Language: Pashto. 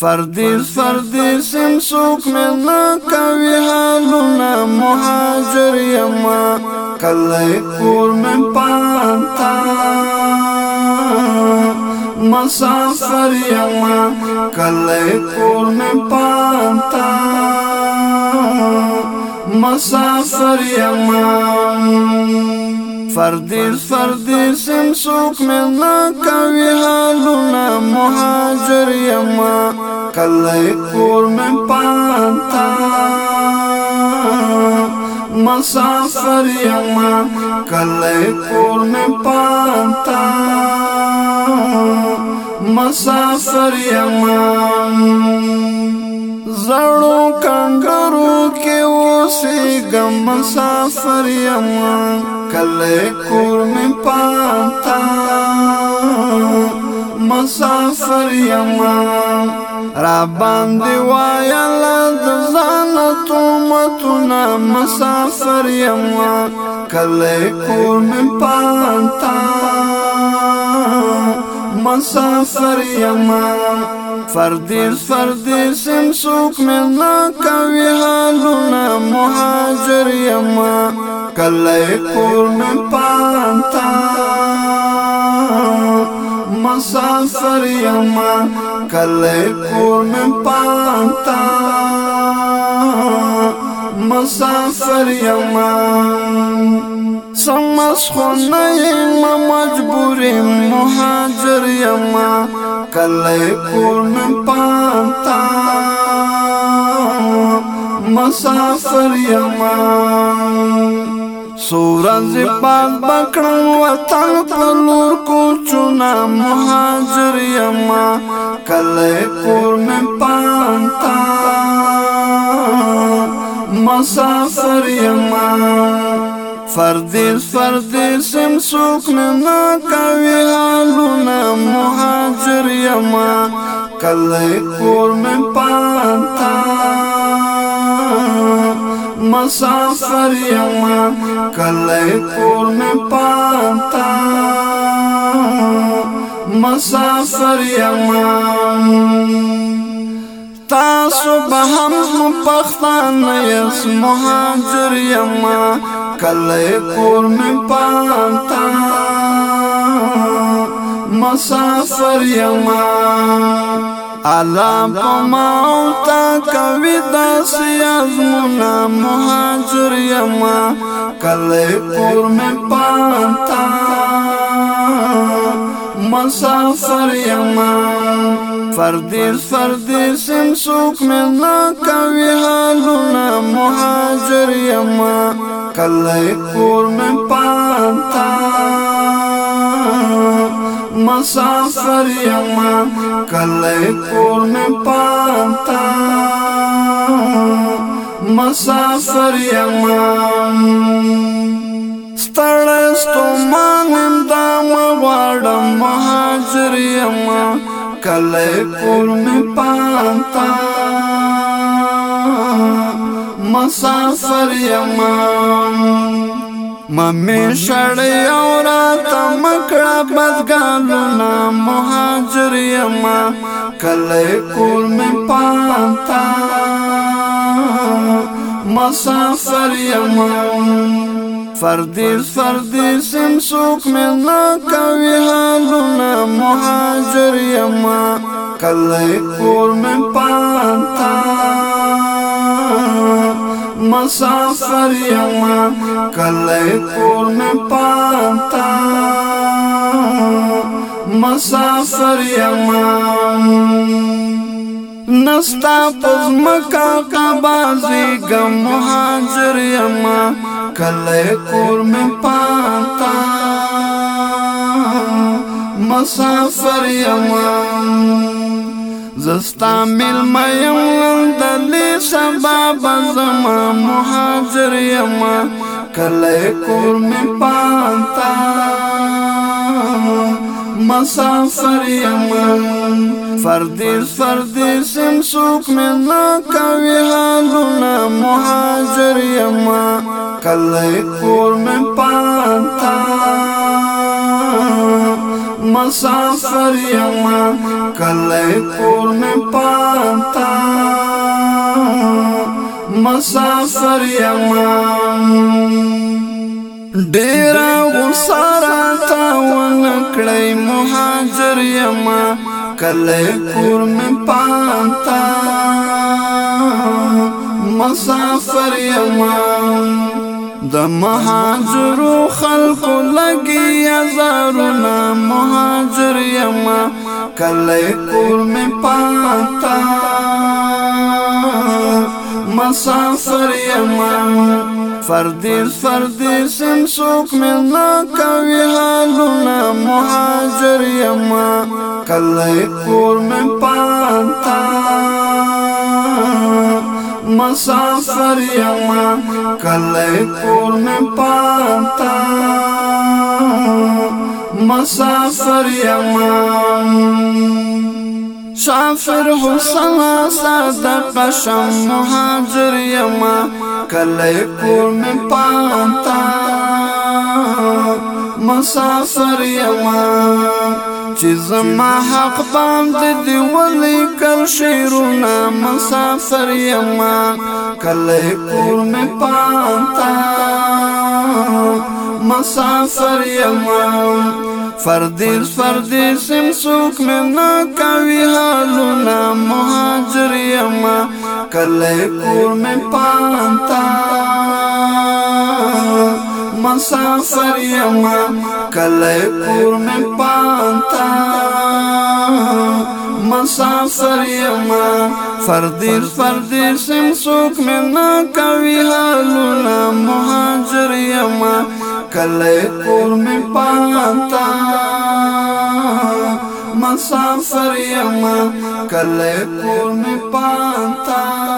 فردیس فردیس ام سوک می نا کوي حالونه مهاجر یما کله کور می پانتا مسافر یما کله کور می پانتا مسافر یما فردیس فردیس ام سوک می نا کوي حالونه مهاجر یما कल कोर में पाता मसाफर यमा कल कोर में पाता मसाफर यमा जड़ो कंगरो के वो से गम मसाफर यमा कल कोर में पाता मसाफर यमा را باندې وایا لاند ځان تو متونه مسافر یم کله کوم پانتا مسافر یم فردیس فردیس ام سوک ملنا کوي حالونه مهاجر یم کله کوم پانتا مسافر یم کلی کور من پانتا مسافر یما سمس خونه یما مجبوریم مهاجر یما کلی کور من پانتا مسافر یما سورز پاک بکړم وطن پلور کوچونا مهاجر یما کله پور مې پانتا مسافر یما فردیس فردیس ام سوک منا کوي حالونه مهاجر یما کله کور مې پانتا مسافر یما کله کور مې پانتا مسافر یما تاسو به هم پښتون یاس مهاجر یما کله کور مې پانتا مسافر یما علام کوماو تا کوي داسې ازمونه مهاجر یما کله پور مې پانتا مسافر یما فردیس فردیس سم سوک مې نه کوي حالونه مهاجر یما کله پور مې پانتا मुसाफिर यमा कलई कोर में पाता मुसाफिर यमा स्तड़ स्तोमान दाम वाड़म महाजर यमा कलई कोर में पाता मुसाफिर यमा ممی شړی او را تم کړه بدګانو نا مهاجر یما کله کول مې پانتا مسافر یما فردیس فردیس هم سوک مې نه کوي حالونه مهاجر یما کله کول مې پانتا مسافر یما کله کور مې پانتا مسافر یما نستا پزمکا کبازی گم محاجر یما کلی کور میں پانتا مسافر یما زستا مل میم دلی شباب زما مهاجر یما کله کور می پانتا مسافر یما فردیس فردیس ام سوک می نا کوي حالونه مهاجر یما کله کور می پانتا مسافر یما کله کور می پانتا مسافر یم ډیر غسارا تا ون کړی مهاجر یم کله کور مې پانتا مسافر یم د مهاجر خلکو لګي هزارونه مهاجر یما کله کور مې پاتا مسافر یما فردیس فردیس سم سوک ملنا کوي حالونه مهاجر یما کله کور من پانتا مسافر یما کله کور من پانتا مسافر یما شافر حسما صدق شم مهاجر یما کلی کور می پانتا مسافر یما چې زما حق باندې دی ولې کل شیرونه مسافر یما کلی کور می پانتا مسافر یما فردیس فردیس ام سوک میں نہ کوي حالونه مهاجر یما کله کور میں پانتا مسافر یما کله کور میں پانتا مسافر یما فردیس فردیس ام سوک میں نہ کوي حالونه مهاجر یما کلی کور می پاتا مسافر یم کلی کور می پاتا